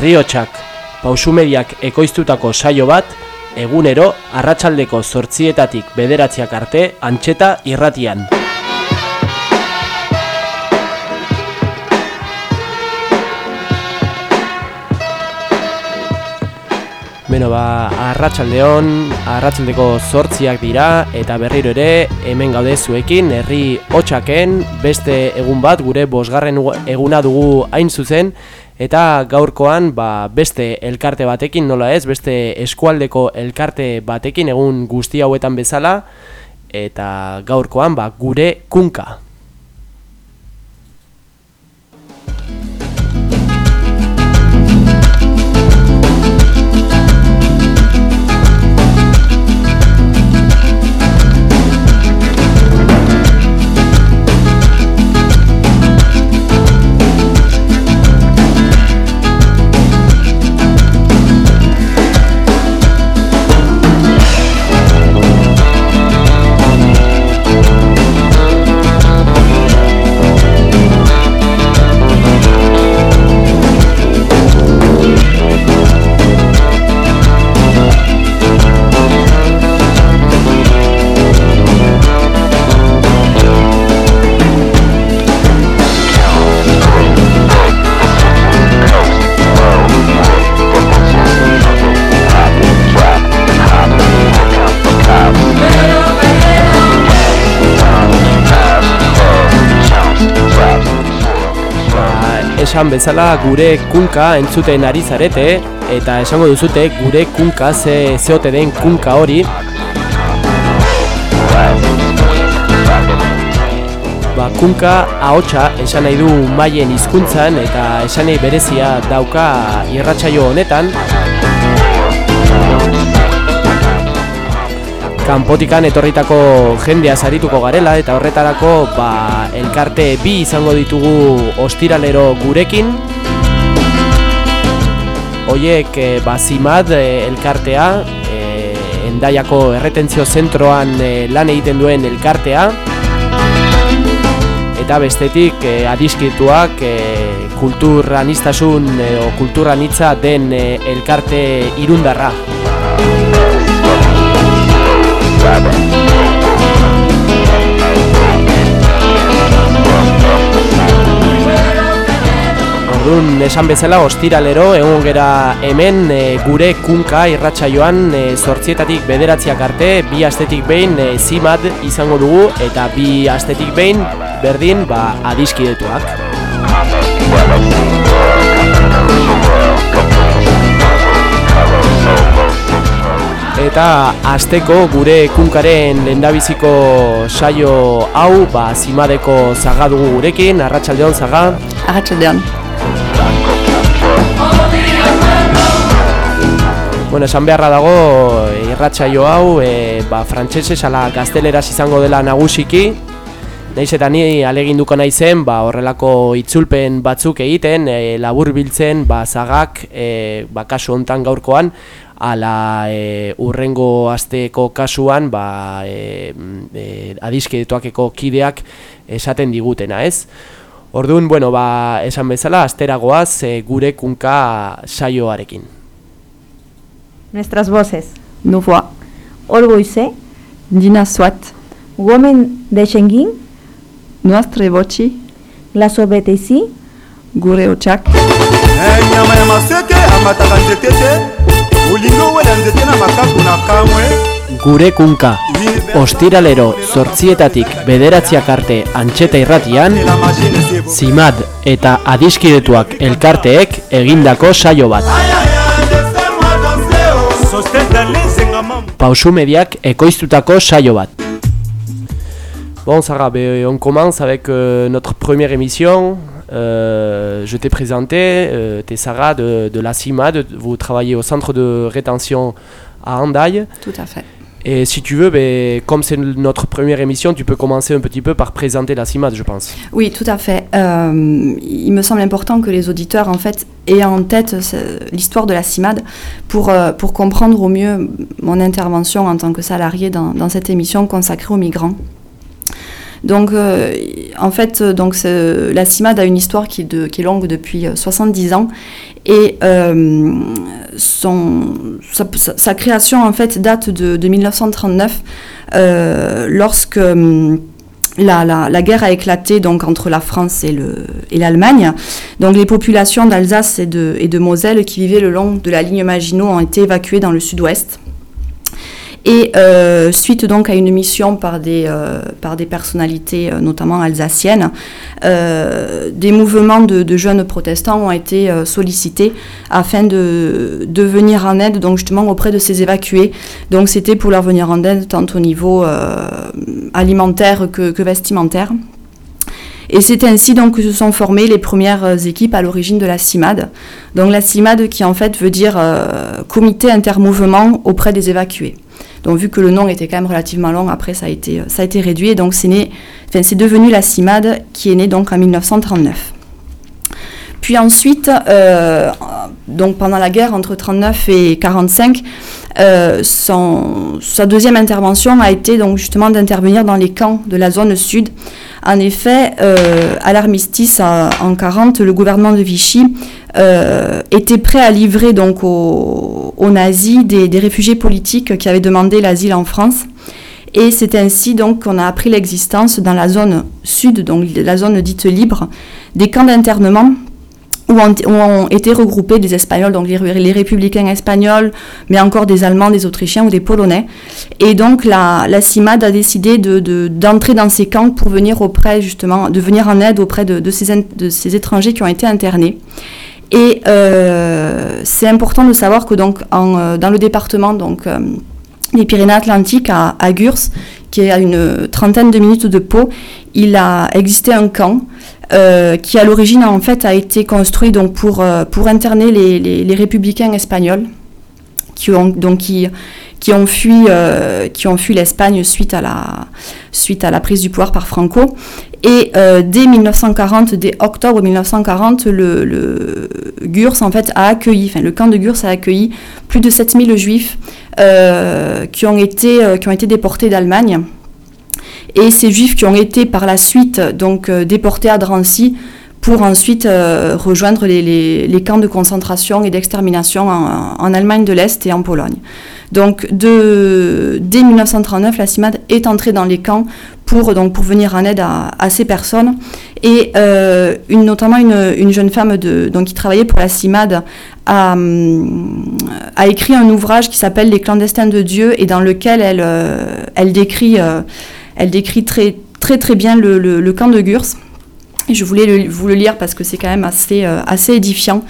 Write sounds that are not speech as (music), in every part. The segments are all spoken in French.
Herriotsak, pausumediak ekoiztutako saio bat, egunero, arratsaldeko zortzietatik bederatziak arte, antxeta irratian. Beno, ba, arratsaldeon, arratsaldeko zortziak dira, eta berriro ere, hemen gaude zuekin, herri hotxaken, beste egun bat, gure bosgarren eguna dugu hain zuzen, eta gaurkoan, ba, beste elkarte batekin, nola ez, beste eskualdeko elkarte batekin, egun guzti hauetan bezala, eta gaurkoan, ba, gure kunka. Esan bezala gure kunka entzuten ari zarete eta esango duzute gure kunka ze zeote den kunka hori. Ba, kunka ahotsa esan nahi du maien hizkuntzan eta esan nahi berezia dauka irratsaio honetan. Kanpotikan etorritako jendea zarituko garela eta horretarako ba, elkarte bi izango ditugu ostiralero gurekin. Oiek e, ba, zimad e, elkartea e, endaiako erretentzio zentroan e, lan egiten duen elkartea. Eta bestetik e, adiskituak e, kulturanistasun e, o kulturanitza den e, elkarte irundarra Orduan, esan bezala, ostiralero, egun gera hemen e, gure kunka irratsaioan e, zortzietatik bederatziak arte, bi astetik behin e, zimad izango dugu, eta bi astetik behin berdin ba, adiskidetuak. Eta asteko gure kunkaren lendabiziko saio hau, ba, zimadeko zaga dugu gurekin, arratsaldeon zaga. Arratsaldeon. Bueno, esan beharra dago irratsaio hau, e, ba, frantsesez ala gazteleraz izango dela nagusiki. Naiz eta ni aleginduko naizen, ba, horrelako itzulpen batzuk egiten, e, labur biltzen, ba, zagak, e, ba, kasu hontan gaurkoan, ala e, urrengo asteko kasuan ba, e, e, adiskidetuakeko kideak esaten digutena, ez? Orduan, bueno, ba, esan bezala, asteragoaz e, gure kunka saioarekin. Nuestras voces. Nouvoa. Olgoize. Dina Swat. Women de Shengin. Nuestre voci. La sobetesi. Gure otxak. nyama ya maseke amataka nzete te olingo wela nzete na makaku na kamwe Gure kunka, ostiralero zortzietatik bederatziak arte antxeta irratian, zimad eta adiskidetuak elkarteek egindako saio bat. Bon, Sarah, ben, on commence avec euh, notre première émission. Euh, je t'ai présenté, euh, t'es Sarah de, de la CIMAD, vous travaillez au centre de rétention à Andaille. Tout à fait. Et si tu veux, ben, comme c'est notre première émission, tu peux commencer un petit peu par présenter la CIMAD, je pense. Oui, tout à fait. Euh, il me semble important que les auditeurs, en fait, aient en tête l'histoire de la CIMAD pour, euh, pour comprendre au mieux mon intervention en tant que salarié dans cette émission consacrée aux migrants. Donc, euh, en fait, ce- la CIMAD a une histoire qui est, longue depuis euh, 70 ans. Et euh, sa, création, en fait, date de, de 1939, euh, lorsque hum, la, la- la guerre a éclaté donc, entre la France et le- et l'Allemagne. donc, les populations d'Alsace et de, et de Moselle qui vivaient le long de la ligne Maginot ont été évacuées dans le sud-ouest. Et euh, suite donc à une mission par des, euh, par des personnalités, euh, notamment alsaciennes, des mouvements de, jeunes protestants ont été sollicités afin de, venir en aide donc justement auprès de ces évacués. Donc c'était pour leur venir en aide tant au niveau alimentaire que, vestimentaire. Et c'est ainsi donc que se sont formées les premières équipes à l'origine de la CIMAD. Donc la CIMAD qui en fait veut dire Comité intermouvement auprès des évacués. Donc vu que le nom était quand même relativement long, après ça a été, été réduit. Et donc c'est devenu la CIMAD qui est née donc en 1939. Puis ensuite, euh, pendant la guerre entre 39 et 45, euh, sa deuxième intervention a été donc justement d'intervenir dans les camps de la zone sud. En effet, euh, à l'armistice en 40, le gouvernement de Vichy euh, était prêt à livrer donc aux, nazis des, réfugiés politiques qui avaient demandé l'asile en France. Et c'est ainsi donc qu'on a appris l'existence dans la zone sud, donc la zone dite libre, des camps d'internement où ont, été regroupés des Espagnols, donc les, républicains espagnols, mais encore des Allemands, des Autrichiens ou des Polonais. Et donc la, la CIMAD a décidé de- de- d'entrer dans ces camps pour venir auprès justement, de venir en aide auprès de ces étrangers qui ont été internés. Et euh, c'est important de savoir que donc euh, dans le département donc euh, les Pyrénées-Atlantiques à, à Gurs, qui est à une trentaine de minutes de Pau, il a existé un camp qui à l'origine en fait a été construit donc pour, pour interner les, les- républicains espagnols qui ont donc qui, qui ont fui qui ont fui l'Espagne suite à la suite à la prise du pouvoir par Franco et euh, dès 1940 dès octobre 1940 le, en fait a accueilli enfin le camp de Gurs a accueilli plus de 7000 juifs euh, qui ont été euh, qui ont été déportés d'Allemagne et ces juifs qui ont été par la suite donc déportés à Drancy pour ensuite rejoindre les, camps de concentration et d'extermination en Allemagne de l'Est et en Pologne. Donc dès 1939, la CIMAD est entrée dans les camps pour, donc, pour venir en aide à, ces personnes. Et euh, notamment une, une jeune femme donc, qui travaillait pour la CIMAD a, écrit un ouvrage qui s'appelle Les clandestins de Dieu et dans lequel elle, euh, décrit, euh, elle décrit très, très très bien le, camp de Gurs. Je voulais vous le lire parce que c'est quand même assez, assez édifiant.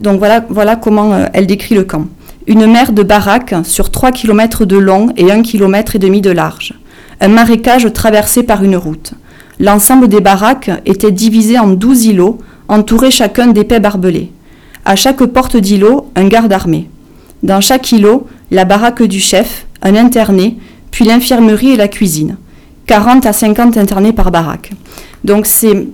Donc voilà, voilà comment elle décrit le camp. Une mer de baraques sur 3 km de long et 1 km et demi de large. Un marécage traversé par une route. L'ensemble des baraques était divisé en 12 îlots, entourés chacun d'épais barbelés. À chaque porte d'îlot, un garde armé. Dans chaque îlot, la baraque du chef, un interné, puis l'infirmerie et la cuisine. 40 à 50 internés par baraque. Donc c'est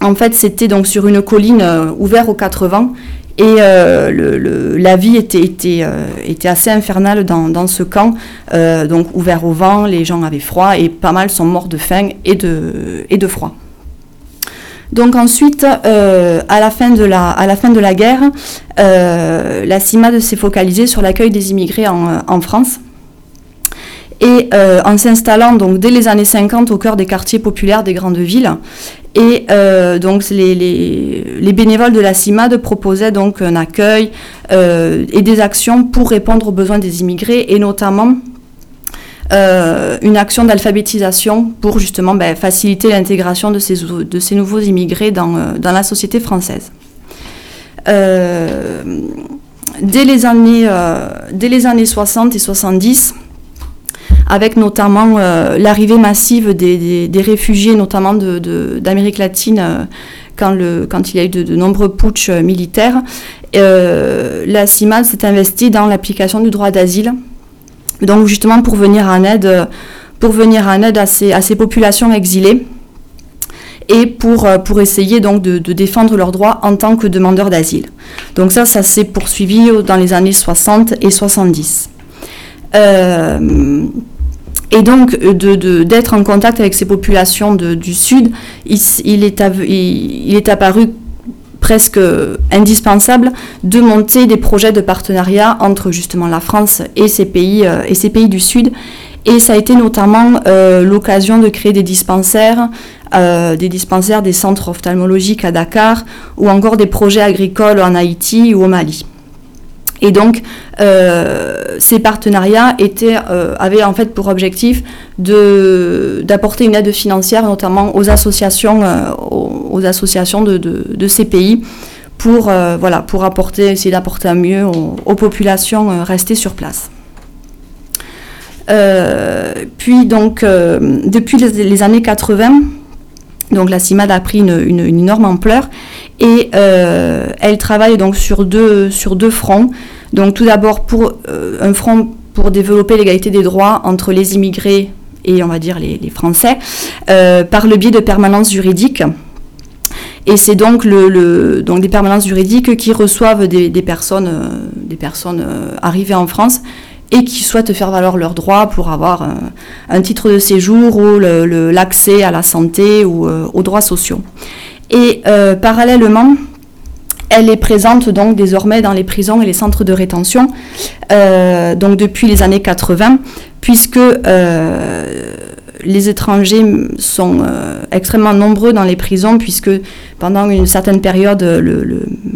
en fait c'était donc sur une colline euh, ouverte aux quatre vents et euh, la vie euh, était assez infernale dans, ce camp, euh, donc ouvert au vent, les gens avaient froid et pas mal sont morts de faim et de, froid. Donc ensuite, à, la fin de la, guerre, la CIMAD s'est focalisée sur l'accueil des immigrés en France. Et euh, en s'installant donc dès les années 50 au cœur des quartiers populaires des grandes villes, et euh, donc les, les- les bénévoles de la CIMAD proposaient donc un accueil euh, et des actions pour répondre aux besoins des immigrés et notamment euh, une action d'alphabétisation pour justement ben, faciliter l'intégration de ces, de ces nouveaux immigrés dans, euh, dans la société française. Euh, dès, les années, euh, dès les années 60 et 70, avec notamment euh, l'arrivée massive des, réfugiés, notamment d'Amérique latine, euh, quand, il y a eu de, nombreux putschs euh, militaires, la CIMAD s'est investie dans l'application du droit d'asile, donc justement pour venir en aide, pour venir à ces, à ces populations exilées et pour, pour essayer donc de, de défendre leurs droits en tant que demandeurs d'asile. Donc ça, ça s'est poursuivi dans les années 60 et 70. Euh, Et donc, euh, de- de- d'être en contact avec ces populations du Sud, il, est il- est apparu presque indispensable de monter des projets de partenariat entre justement la France et ces pays, euh, et ces pays du Sud. Et ça a été notamment euh, l'occasion de créer des dispensaires, des dispensaires, des centres ophtalmologiques à Dakar, ou encore des projets agricoles en Haïti ou au Mali. Et donc, euh, ces partenariats euh, avaient en fait pour objectif d'apporter une aide financière, notamment aux associations, euh, aux, associations de, ces pays, pour, voilà, pour apporter, essayer d'apporter un mieux aux, populations restées sur place. Puis donc, depuis les, années 80, donc la CIMAD a pris une énorme ampleur et euh, elle travaille donc sur deux, fronts. Donc tout d'abord pour euh, un front pour développer l'égalité des droits entre les immigrés et on va dire les, Français euh, par le biais de permanences juridiques. Et c'est donc, le, des permanences juridiques qui reçoivent des, personnes, arrivées en France et qui souhaitent faire valoir leurs droits pour avoir un, titre de séjour ou l'accès à la santé ou aux droits sociaux. Et euh, parallèlement, elle est présente donc désormais dans les prisons et les centres de rétention, euh, donc depuis les années 80, puisque euh, les étrangers sont extrêmement nombreux dans les prisons, puisque pendant une certaine période,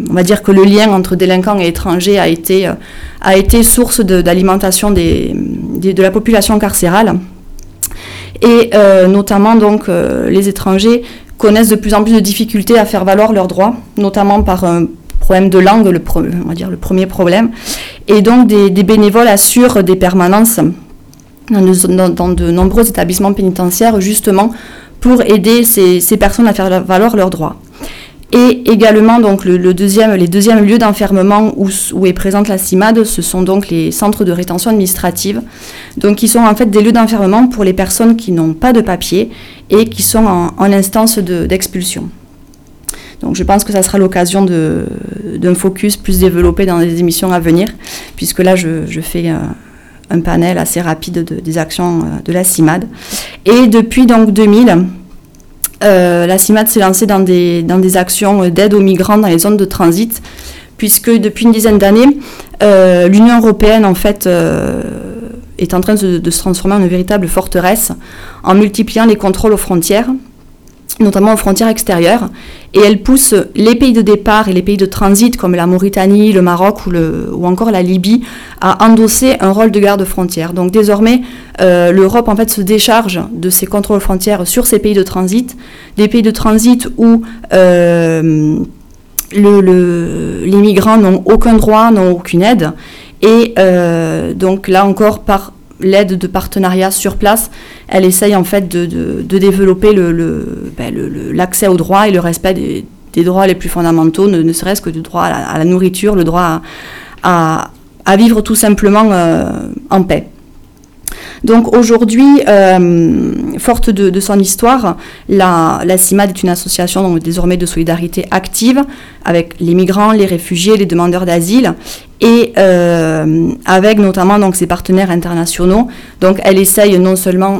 on va dire que le lien entre délinquants et étrangers a été, source de- d'alimentation des- de la population carcérale. Et notamment, donc, les étrangers connaissent de plus en plus de difficultés à faire valoir leurs droits, notamment par un problème de langue, le, premier problème. Et donc, des, bénévoles assurent des permanences dans de, nombreux établissements pénitentiaires, justement, pour aider ces, personnes à faire valoir leurs droits. Et également, donc, les deuxièmes lieux d'enfermement où est présente la CIMAD, ce sont donc les centres de rétention administrative, donc qui sont en fait des lieux d'enfermement pour les personnes qui n'ont pas de papier et qui sont en, instance de- d'expulsion. donc je pense que ça sera l'occasion d'un focus plus développé dans les émissions à venir, puisque là je, je fais euh, un panel assez rapide de- des actions euh, de la CIMAD. Et depuis donc 2000, euh, la CIMAD s'est lancée dans des, dans des actions d'aide aux migrants dans les zones de transit, puisque depuis une dizaine d'années, l'Union européenne en fait est en train de, se transformer en une véritable forteresse en multipliant les contrôles aux frontières, notamment aux frontières extérieures, et elle pousse les pays de départ et les pays de transit comme la Mauritanie, le Maroc ou, le, ou encore la Libye à endosser un rôle de garde-frontière. Donc désormais, euh, l'Europe en fait se décharge de ces contrôles frontières sur ces pays de transit, des pays de transit où euh, le- le- les migrants n'ont aucun droit, n'ont aucune aide, et euh, donc là encore par l'aide de partenariats sur place, elle essaye en fait de, de- développer le- le- ben, le- l'accès aux droits et le respect des, des droits les plus fondamentaux, ne, serait-ce que du droit à la, nourriture, le droit à, à- à vivre tout simplement euh, en paix. Donc aujourd'hui, euh, forte de, son histoire, la, CIMAD est une association donc, désormais de solidarité active avec les migrants, les réfugiés, les demandeurs d'asile et euh, avec notamment donc, ses partenaires internationaux. Donc elle essaye non seulement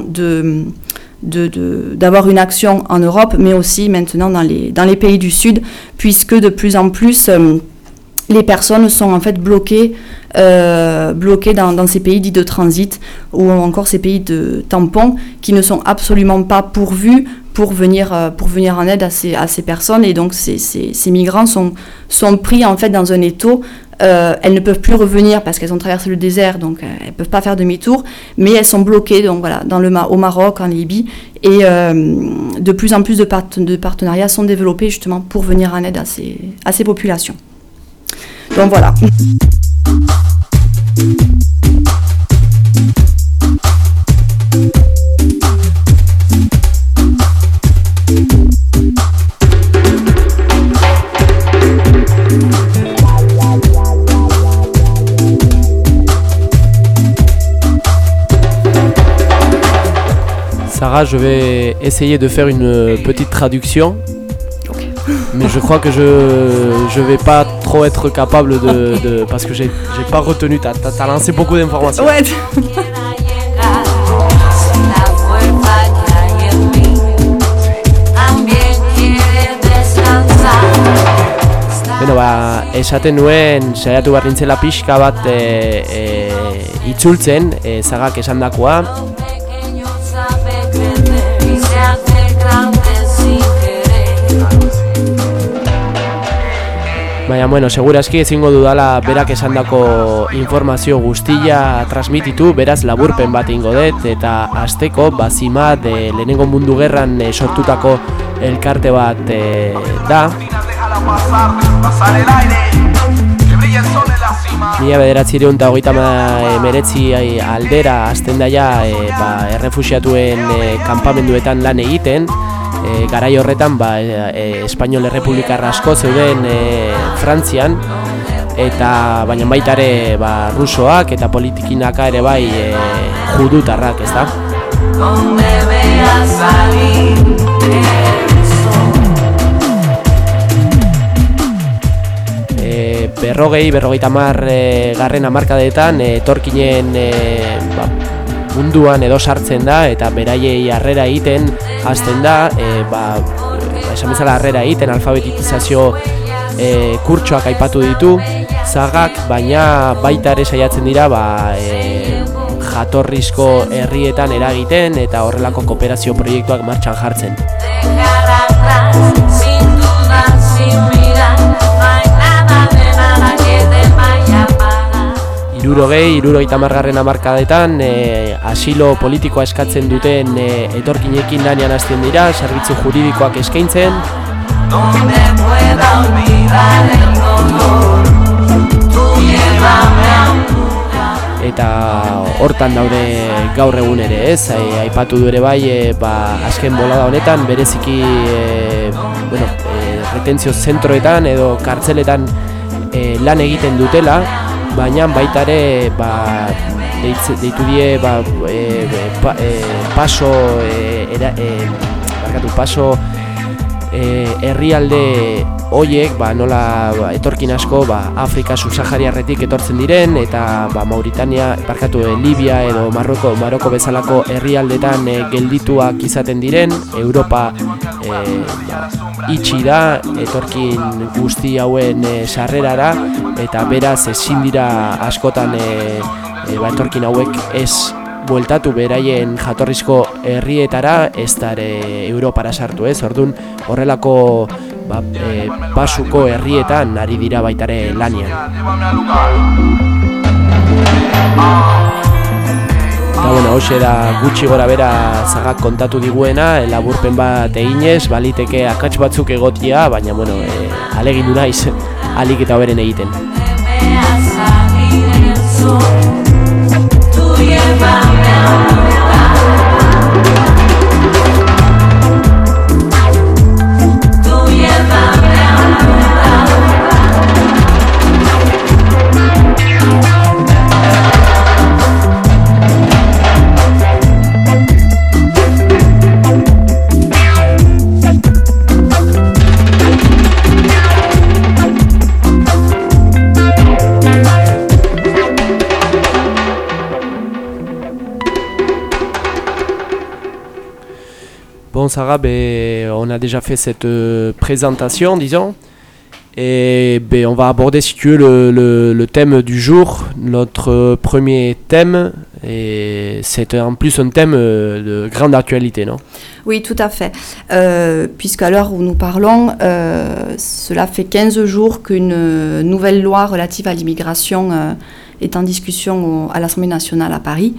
d'avoir une action en Europe, mais aussi maintenant dans les, dans les pays du Sud, puisque de plus en plus, euh, les personnes sont en fait bloquées, euh, bloquées dans, ces pays dits de transit ou encore ces pays de tampons qui ne sont absolument pas pourvus pour venir, euh, pour venir en aide à ces, à ces personnes. Et donc ces, ces, ces migrants sont, sont pris en fait dans un étau. Euh, elles ne peuvent plus revenir parce qu'elles ont traversé le désert, donc elles ne peuvent pas faire demi-tour, mais elles sont bloquées donc, voilà, dans le, au Maroc, en Libye. Et de plus en plus de, de partenariats sont développés justement pour venir en aide à ces, à ces populations. Donc voilà. Sarah, je vais essayer de faire une petite traduction. Mais je crois que je je vais pas trop être capable de. de parce que j'ai pas retenu, t'as as, as lancé beaucoup d'informations. Ouais. Bueno, ba, esaten nuen saiatu behar pixka bat e, e, itzultzen, e, zagak esandakoa, Baina, bueno, segurazki ezingo dudala berak esandako informazio guztia transmititu, beraz laburpen bat ingo dut, eta azteko, bazima, de lehenengo mundu gerran e, sortutako elkarte bat e, da. Mila bederatzireun eta emeretzi aldera azten daia e, ba, errefusiatuen e, kanpamenduetan lan egiten e, Garai horretan ba, e, e, Espainol Errepublikarra asko zeuden e, Frantzian. Eta baina baita ere ba, rusoak eta politikinaka ere bai e, judutarrak ez da e, berrogei, berrogeita mar e, garren amarkadetan e, etorkinen e, ba, munduan edo sartzen da eta beraiei harrera egiten hasten da e, ba, esan bezala harrera egiten alfabetizazio e, kurtsoak aipatu ditu zagak baina baita ere saiatzen dira ba, e, jatorrizko herrietan eragiten eta horrelako kooperazio proiektuak martxan jartzen. Irurogei, irurogeita margarren amarkadetan e, asilo politikoa eskatzen duten e, etorkinekin lanean hasten dira, zerbitzu juridikoak eskaintzen, eta hortan daude gaur egun ere ez, ai- aipatu du ere bai, e, ba, azken bolada honetan, bereziki e, bueno, e, retentzio zentroetan edo kartzeletan e, lan egiten dutela, baina baita ere ba, deitu die ba, e, e, pa, e, paso, e, era, e, barkatu, paso herrialde hoiek ba, nola ba, etorkin asko ba, Afrika subsahariarretik etortzen diren eta ba, Mauritania, barkatu e, Libia edo Marroko, Maroko bezalako herrialdetan e, geldituak izaten diren. Europa e, ba, itxi da etorkin guzti hauen e, sarrerara eta beraz ezin dira askotan e, e, ba, etorkin hauek ez bueltatu beraien jatorrizko herrietara ez da ere Europara sartu ez, orduan horrelako ba, e, pasuko herrietan ari dira baitare lanian. Eta bueno, hoxe da gutxi gora bera zagak kontatu diguena, laburpen bat eginez, baliteke akats batzuk egotia, baina bueno, e, alegindu naiz, alik eta beren egiten. now. Bon, Sarah, ben, on a déjà fait cette euh, présentation, disons. Et ben, on va aborder, si tu veux, le, thème du jour. Notre euh, premier thème, et c'est en plus un thème euh, de grande actualité, non? Oui, tout à fait. Euh, Puisqu'à l'heure où nous parlons, cela fait 15 jours qu'une nouvelle loi relative à l'immigration est en discussion à l'Assemblée nationale à Paris.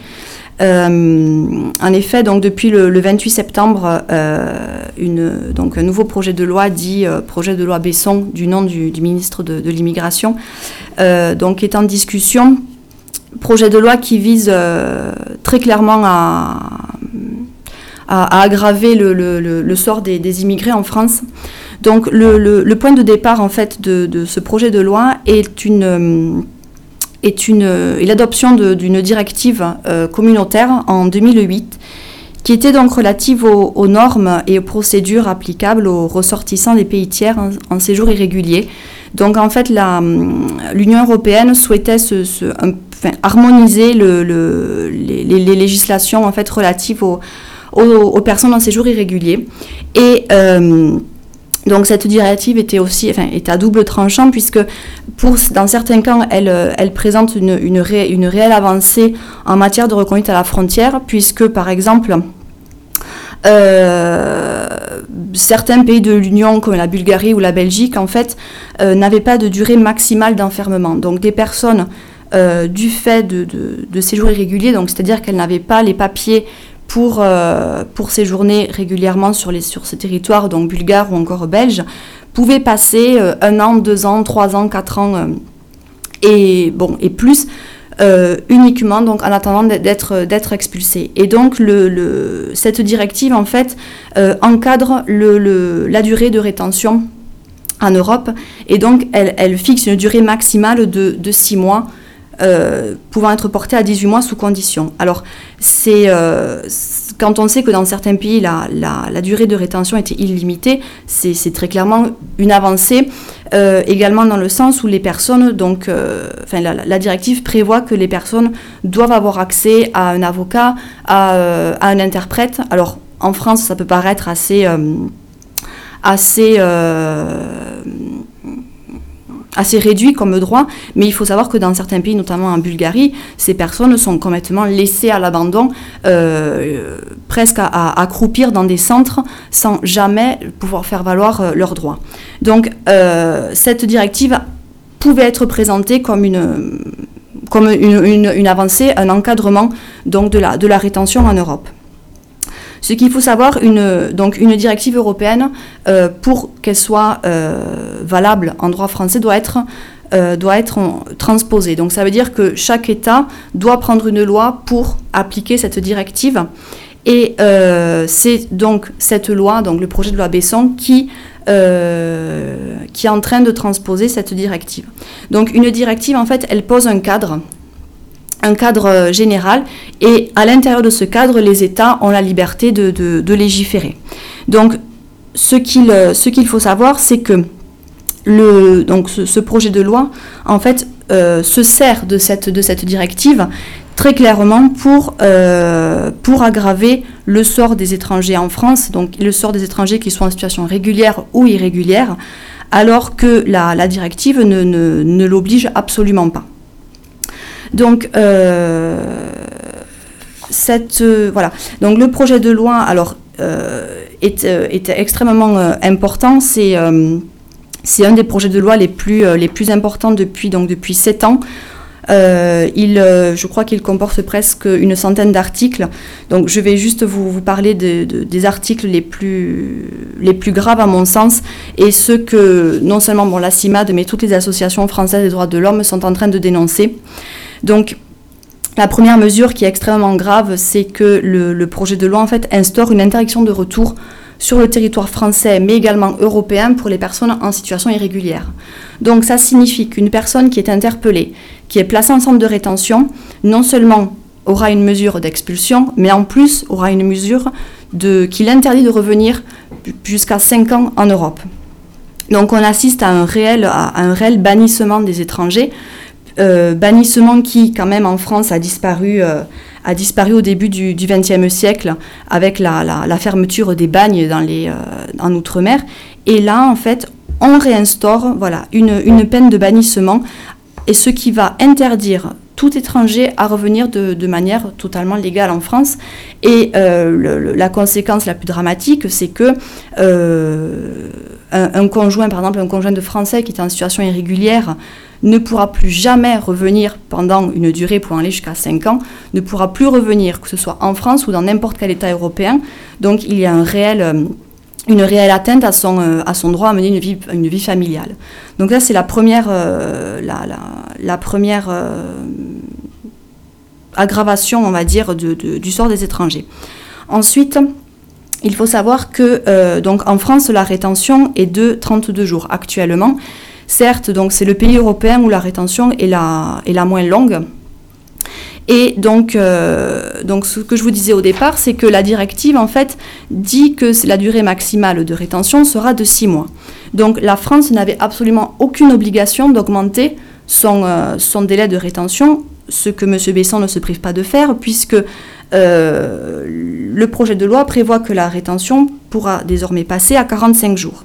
Euh, en effet, donc depuis le, le 28 septembre, euh, donc un nouveau projet de loi dit euh, projet de loi Besson du nom du, ministre de, l'immigration, donc est en discussion. Projet de loi qui vise très clairement à, aggraver le, sort des, immigrés en France. Donc le, point de départ en fait de, ce projet de loi est une est est l'adoption de- d'une directive euh, communautaire en 2008 qui était donc relative aux, normes et aux procédures applicables aux ressortissants des pays tiers en, séjour irrégulier. Donc en fait hum, l'Union européenne souhaitait harmoniser le- le- les, législations en fait relatives aux, aux, aux personnes en séjour irrégulier. Et euh, Donc cette directive était aussi, enfin, est à double tranchant puisque dans certains cas, elle, euh, présente une, une, ré- une réelle avancée en matière de reconduite à la frontière puisque par exemple euh, certains pays de l'Union comme la Bulgarie ou la Belgique en fait euh, n'avaient pas de durée maximale d'enfermement. Donc des personnes du fait de, de, de séjours irréguliers, donc c'est-à-dire qu'elles n'avaient pas les papiers pour, euh, pour séjourner régulièrement sur, les, sur ce territoire, donc bulgare ou encore belge, pouvaient passer euh, un an, deux ans, trois ans, quatre ans euh, et, bon, et plus uniquement donc, en attendant d'être d'être expulsés. Et donc le, cette directive en fait encadre le, la durée de rétention en Europe et donc elle, fixe une durée maximale de six mois euh, pouvant être portée à 18 mois sous condition. Alors, c'est euh, c- quand on sait que dans certains pays, la, durée de rétention était illimitée, c'est c'est très clairement une avancée, euh, également dans le sens où les personnes, donc, enfin, la, directive prévoit que les personnes doivent avoir accès à un avocat, à, un interprète. Alors, en France, ça peut paraître assez... assez réduit comme droit, mais il faut savoir que dans certains pays, notamment en Bulgarie, ces personnes sont complètement laissées à l'abandon, euh, presque à, accroupir dans des centres sans jamais pouvoir faire valoir euh, leurs droits. Donc euh, cette directive pouvait être présentée comme une, avancée, un encadrement de la rétention en Europe. Ce qu'il faut savoir, une, une directive européenne, euh, pour qu'elle soit euh, valable en droit français, doit être, euh, transposée. Donc ça veut dire que chaque État doit prendre une loi pour appliquer cette directive. Et c'est donc cette loi, donc le projet de loi Besson, qui est en train de transposer cette directive. Donc une directive, en fait, elle pose un cadre un cadre euh, général et à l'intérieur de ce cadre, les États ont la liberté de, légiférer. Donc, ce qu'il euh, ce qu'il faut savoir, c'est que ce, projet de loi, en fait, euh, se sert de cette, de cette directive très clairement pour, pour aggraver le sort des étrangers en France, donc le sort des étrangers qui sont en situation régulière ou irrégulière, alors que la, directive ne l'oblige absolument pas. Donc, euh, cette, euh, voilà. Donc, le projet de loi, alors, euh, est, extrêmement important. C'est un des projets de loi les plus, les plus importants depuis, donc, depuis sept ans. Il, je crois qu'il comporte presque une centaine d'articles. Donc, je vais juste vous, parler de- de- des articles les plus, les plus graves à mon sens et ceux que non seulement bon, la CIMAD, mais toutes les associations françaises des droits de l'homme sont en train de dénoncer. Donc, la première mesure qui est extrêmement grave, c'est que le, projet de loi instaure une interdiction de retour sur le territoire français, mais également européen pour les personnes en situation irrégulière. Donc ça signifie qu'une personne qui est interpellée, qui est placée en centre de rétention, non seulement aura une mesure d'expulsion, mais en plus aura une mesure de, qui l'interdit de revenir jusqu'à 5 ans en Europe. Donc on assiste à un réel bannissement des étrangers, euh, bannissement qui, quand même, en France, a disparu, euh, a disparu au début du XXe siècle avec la, fermeture des bagnes dans les, euh, en Outre-mer. Et là, en fait, on réinstaure voilà, une, peine de bannissement, et ce qui va interdire tout étranger à revenir de, manière totalement légale en France. Et euh, la conséquence la plus dramatique, c'est que un, conjoint, par exemple, un conjoint de Français qui est en situation irrégulière, ne pourra plus jamais revenir pendant une durée pouvant aller jusqu'à 5 ans, ne pourra plus revenir, que ce soit en France ou dans n'importe quel État européen. Donc il y a euh, une réelle atteinte à son, euh, droit à mener une vie, familiale. Donc là, c'est la première, euh, aggravation, on va dire, du sort des étrangers. Ensuite, il faut savoir que euh, donc en France, la rétention est de 32 jours actuellement. Certes, donc c'est le pays européen où la rétention est la, moins longue. Et donc, euh, donc, ce que je vous disais au départ, c'est que la directive, en fait, dit que la durée maximale de rétention sera de 6 mois. Donc, la France n'avait absolument aucune obligation d'augmenter son, euh, son délai de rétention, ce que M. Besson ne se prive pas de faire, puisque le projet de loi prévoit que la rétention pourra désormais passer à 45 jours.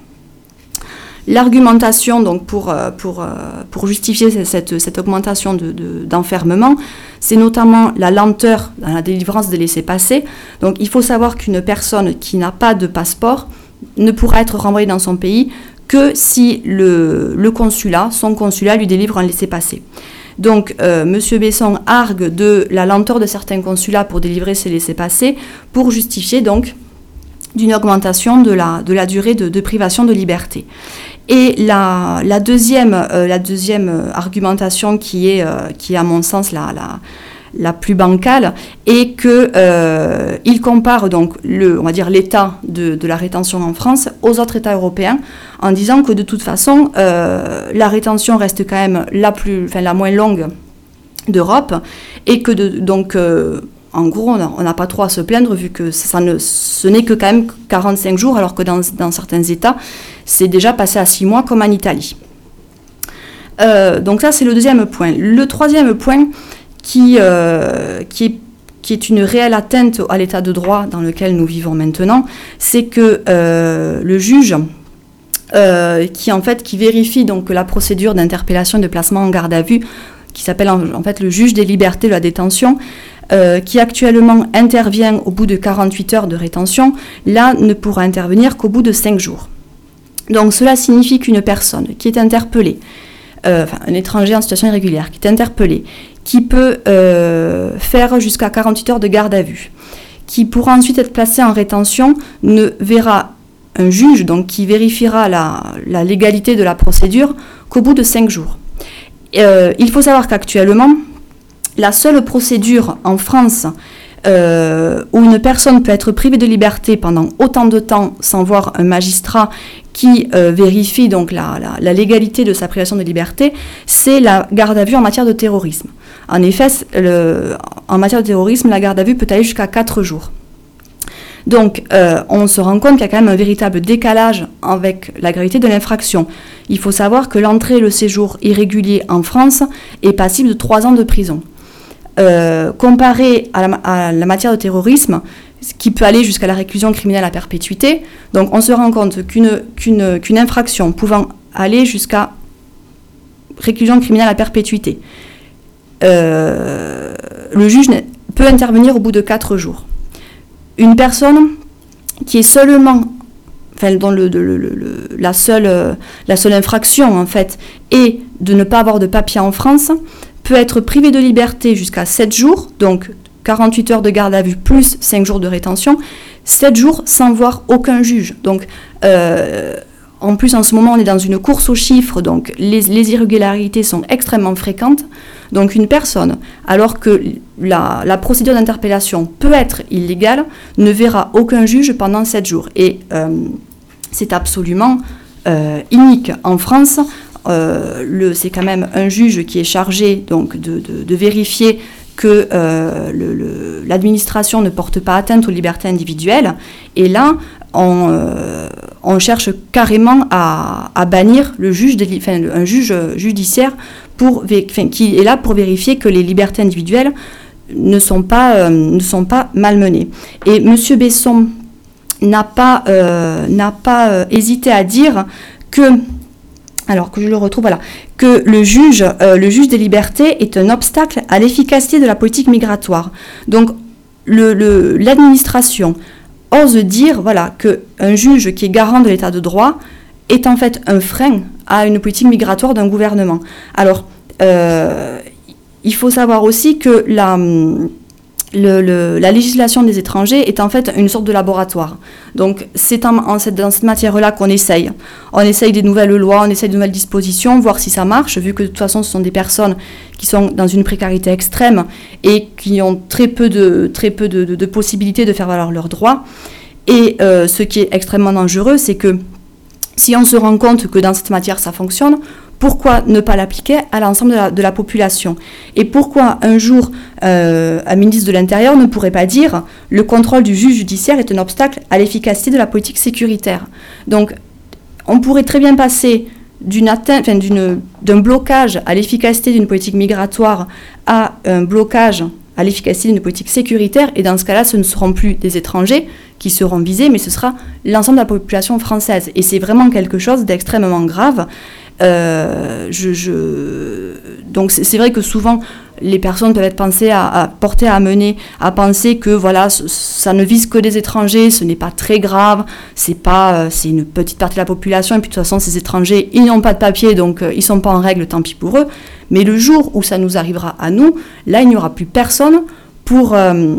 L'argumentation donc pour, euh, pour, euh, pour justifier ce- cette, cette augmentation de- de- d'enfermement, c'est notamment la lenteur dans la délivrance des laissés-passer. Donc il faut savoir qu'une personne qui n'a pas de passeport ne pourra être renvoyée dans son pays que si le, le consulat, son consulat, lui délivre un laissez-passer. Donc, euh, M. Besson argue de la lenteur de certains consulats pour délivrer ces laissez-passer pour justifier donc d'une augmentation de la, durée de, privation de liberté. Et la, deuxième, euh, euh, argumentation qui est, qui à mon sens la, la plus bancale est que euh, il compare donc le, on va dire l'état de, la rétention en France aux autres États européens en disant que de toute façon euh, la rétention reste quand même la plus, enfin la moins longue d'Europe et que donc euh, en gros on n'a pas trop à se plaindre vu que ça ne, ce n'est que quand même 45 jours alors que dans, certains États c'est déjà passé à 6 mois comme en Italie. Donc ça c'est le deuxième point. Le troisième point qui, euh, qui, est, une réelle atteinte à l'état de droit dans lequel nous vivons maintenant, c'est que euh, le juge euh, qui vérifie donc la procédure d'interpellation de placement en garde à vue, qui s'appelle en, fait le juge des libertés de la détention, qui actuellement intervient au bout de 48 heures de rétention, là ne pourra intervenir qu'au bout de 5 jours. Donc cela signifie qu'une personne qui est interpellée, euh, un étranger en situation irrégulière qui est interpellé, qui peut euh, faire jusqu'à 48 heures de garde à vue, qui pourra ensuite être placé en rétention, ne verra un juge donc qui vérifiera la, la légalité de la procédure qu'au bout de 5 jours. Euh, il faut savoir qu'actuellement, la seule procédure en France euh, où une personne peut être privée de liberté pendant autant de temps sans voir un magistrat qui euh, vérifie donc la, légalité de sa privation de liberté, c'est la garde à vue en matière de terrorisme. En effet, en matière de terrorisme, la garde à vue peut aller jusqu'à 4 jours. Donc, euh, on se rend compte qu'il y a quand même un véritable décalage avec la gravité de l'infraction. Il faut savoir que l'entrée et le séjour irrégulier en France est passible de 3 ans de prison. Euh, comparé à la, matière de terrorisme, qui peut aller jusqu'à la réclusion criminelle à perpétuité, donc on se rend compte qu'une infraction pouvant aller jusqu'à réclusion criminelle à perpétuité, euh, le juge peut intervenir au bout de 4 jours. Une personne qui est seulement, enfin, dont le, la, seule, la seule infraction en fait est de ne pas avoir de papier en France, peut être privée de liberté jusqu'à 7 jours, donc 48 heures de garde à vue plus 5 jours de rétention, 7 jours sans voir aucun juge. Donc, euh, en plus, en ce moment, on est dans une course aux chiffres, donc les, irrégularités sont extrêmement fréquentes. Donc, une personne, alors que la, procédure d'interpellation peut être illégale, ne verra aucun juge pendant 7 jours. Et euh, c'est absolument euh, unique en France. Euh, c'est quand même un juge qui est chargé donc de, vérifier que euh, l'administration ne porte pas atteinte aux libertés individuelles. Et là, on, euh, cherche carrément à, bannir le juge, enfin, un juge judiciaire qui est là pour vérifier que les libertés individuelles ne sont pas, malmenées. Et M. Besson n'a pas, hésité à dire que alors que je le retrouve, voilà, que le juge, euh, le juge des libertés est un obstacle à l'efficacité de la politique migratoire. Donc, l'administration ose dire, voilà, que un juge qui est garant de l'état de droit est en fait un frein à une politique migratoire d'un gouvernement. Alors, euh, il faut savoir aussi que la, hum, la législation des étrangers est en fait une sorte de laboratoire. Donc c'est dans cette matière-là qu'on essaye. On essaye des nouvelles lois, on essaye de nouvelles dispositions, voir si ça marche, vu que de toute façon ce sont des personnes qui sont dans une précarité extrême et qui ont très peu de possibilités de faire valoir leurs droits. Et euh, ce qui est extrêmement dangereux, c'est que si on se rend compte que dans cette matière ça fonctionne, pourquoi ne pas l'appliquer à l'ensemble de la, population Et pourquoi un jour euh, un ministre de l'Intérieur ne pourrait pas dire le contrôle du juge judiciaire est un obstacle à l'efficacité de la politique sécuritaire Donc on pourrait très bien passer d'une atteinte, d'un blocage à l'efficacité d'une politique migratoire à un blocage à l'efficacité d'une politique sécuritaire. Et dans ce cas-là, ce ne seront plus des étrangers qui seront visés, mais ce sera l'ensemble de la population française. Et c'est vraiment quelque chose d'extrêmement grave. Euh, Donc c'est vrai que souvent les personnes peuvent être pensées à, porter à amener à penser que voilà ça ne vise que des étrangers, ce n'est pas très grave, c'est pas euh, c'est une petite partie de la population et puis de toute façon ces étrangers ils n'ont pas de papier donc euh, ils sont pas en règle tant pis pour eux. Mais le jour où ça nous arrivera à nous, là il n'y aura plus personne pour euh,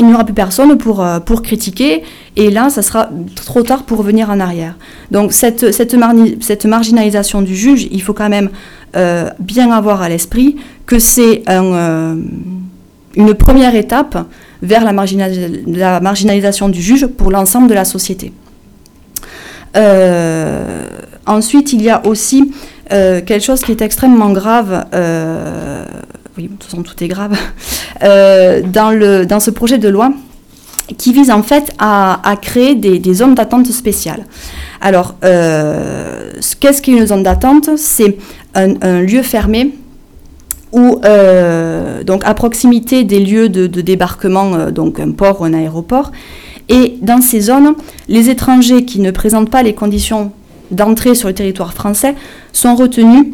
il n'y aura plus personne pour, euh, pour critiquer, et là, ça sera trop tard pour revenir en arrière. Donc, cette, marginalisation du juge, il faut quand même euh, bien avoir à l'esprit que c'est euh, une première étape vers la, marginalis- la marginalisation du juge pour l'ensemble de la société. Ensuite, il y a aussi quelque chose qui est extrêmement grave. Oui, de toute façon, tout est grave. (laughs) euh, dans, ce projet de loi qui vise en fait à, créer des, zones d'attente spéciales. Alors, euh, ce- qu'est-ce qu'une zone d'attente? C'est un, lieu fermé où, euh, donc à proximité des lieux de, de débarquement, donc un port ou un aéroport. Et dans ces zones, les étrangers qui ne présentent pas les conditions d'entrée sur le territoire français sont retenus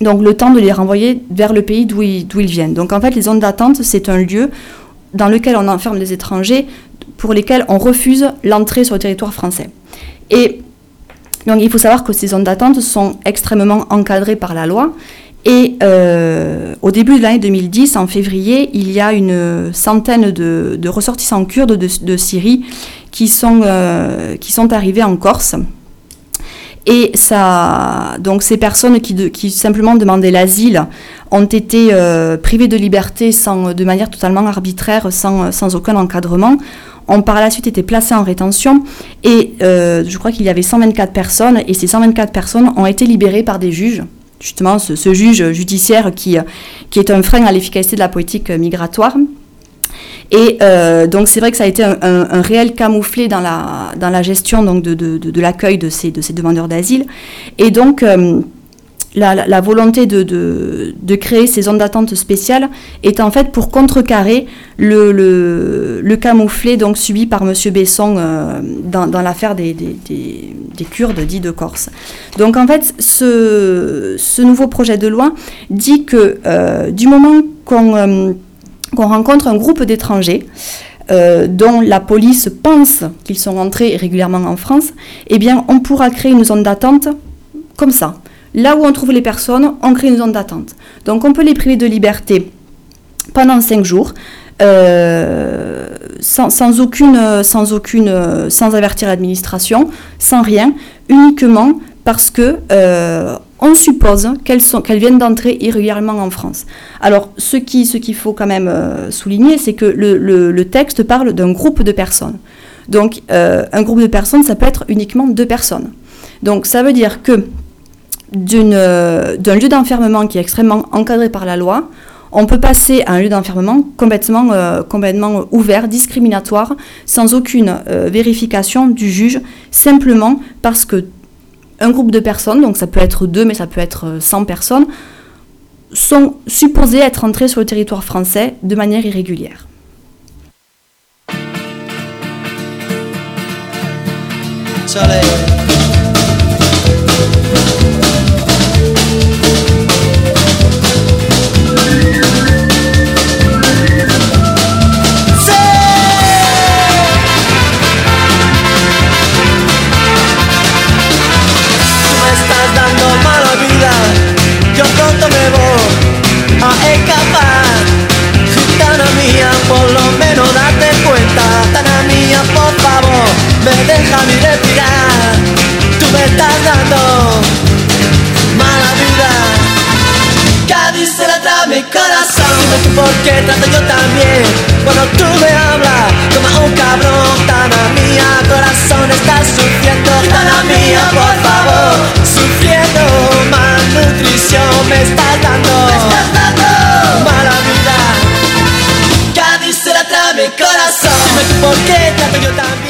donc le temps de les renvoyer vers le pays d'où ils, viennent. Donc en fait, les zones d'attente, c'est un lieu dans lequel on enferme des étrangers pour lesquels on refuse l'entrée sur le territoire français. Et donc il faut savoir que ces zones d'attente sont extrêmement encadrées par la loi. Et euh, au début de l'année 2010, en février, il y a une centaine de, ressortissants kurdes de, Syrie euh, qui sont arrivés en Corse. Et donc ces personnes qui, simplement demandaient l'asile ont été euh, privées de liberté de manière totalement arbitraire, sans, aucun encadrement, ont par la suite été placées en rétention. Et euh, je crois qu'il y avait 124 personnes, et ces 124 personnes ont été libérées par des juges. Justement, ce, juge judiciaire qui est un frein à l'efficacité de la politique migratoire. Et euh, donc c'est vrai que ça a été un, réel camouflet dans la, dans la gestion donc, de, de, de- l'accueil de ces, de ces demandeurs d'asile. Et donc euh, la, volonté de, de, créer ces zones d'attente spéciales est en fait pour contrecarrer le, le, le camouflet donc, subi par M. Besson euh, dans, dans l'affaire des, des, des, des Kurdes dits de Corse. Donc en fait, ce, ce nouveau projet de loi dit que du moment qu'on... qu'on rencontre un groupe d'étrangers euh, dont la police pense qu'ils sont entrés régulièrement en France, eh bien, on pourra créer une zone d'attente comme ça. Là où on trouve les personnes, on crée une zone d'attente. Donc, on peut les priver de liberté pendant cinq jours. euh, sans, sans aucune, sans aucune, sans avertir l'administration, sans rien, uniquement parce que euh, on suppose qu'elles viennent d'entrer irrégulièrement en France. Alors, ce qui, ce qu'il faut quand même euh, souligner, c'est que le, texte parle d'un groupe de personnes. Donc, euh, un groupe de personnes, ça peut être uniquement deux personnes. Donc, ça veut dire que euh, d'un lieu d'enfermement qui est extrêmement encadré par la loi, on peut passer à un lieu d'enfermement complètement, ouvert, discriminatoire, sans aucune vérification du juge, simplement parce que un groupe de personnes, donc ça peut être deux, mais ça peut être euh, 100 personnes, sont supposées être entrées sur le territoire français de manière irrégulière. Me deja mi respirar. Tú me estás dando mala vida. Cádiz se la trae mi corazón. Dime tú por qué trato yo también. Cuando tú me hablas como a un cabrón, Tana mía, corazón está sufriendo. Tana mía, por favor, sufriendo malnutrición me estás dando. Me estás dando mala vida. Cádiz se la trae mi corazón. Dime tú por qué trato yo también.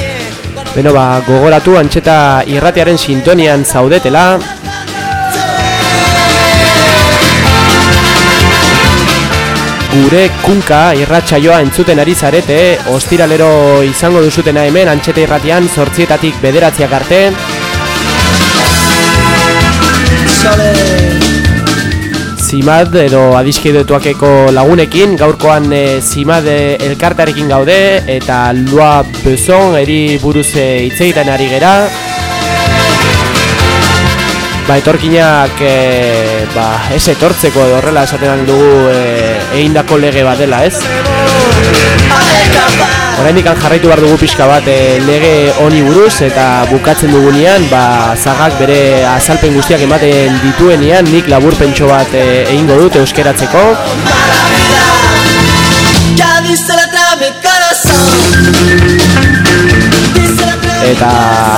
Beno, ba, gogoratu antxeta irratiaren sintonian zaudetela. gure kunka irratsaioa entzuten ari zarete, ostiralero izango duzutena hemen, antxeta irratian, sortzietatik bederatziak arte. Zimad edo adiskidetuakeko lagunekin, gaurkoan e, Zimad eh, elkartarekin gaude, eta Lua Bezon eri buruz eh, hitz egiten ari gera. Ba, etorkinak e, ba, ez etortzeko edo horrela esaten dugu e, egindako lege bat dela, ez? Oraindik jarraitu behar dugu pixka bat e, lege honi buruz eta bukatzen dugunean ba, zagak bere azalpen guztiak ematen dituenean nik laburpentso bat e, egingo dut euskeratzeko Eta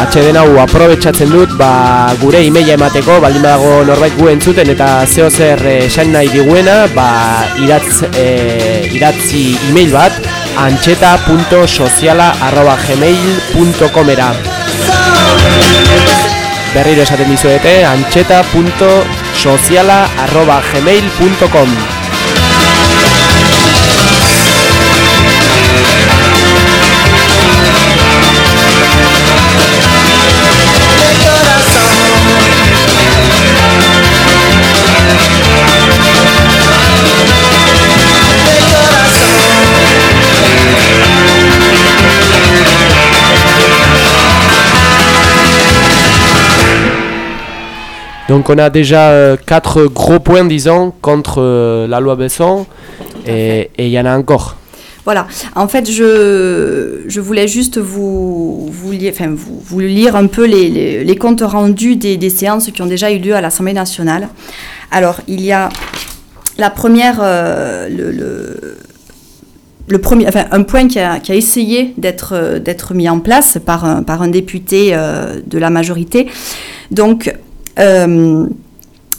atxeden hau aprobetsatzen dut ba, gure emaila emateko baldin badago norbait gu entzuten eta zeo zer esan nahi diguena ba, iratz, e, iratzi email bat antxeta.sociala.gmail.com era. Berriro esaten dizuete antxeta.sociala.gmail.com Donc on a déjà euh, quatre gros points, disons, contre euh, la loi Besson, et il y en a encore. Voilà, en fait, je, je voulais juste vous, vous, li- enfin, vous, vous lire un peu les, les- les comptes rendus des, des séances qui ont déjà eu lieu à l'Assemblée nationale. Alors, il y a la première, euh, le, le- le premier, enfin, un point qui a, qui a essayé d'être d'être mis en place par un, par un député euh, de la majorité. Donc, euh,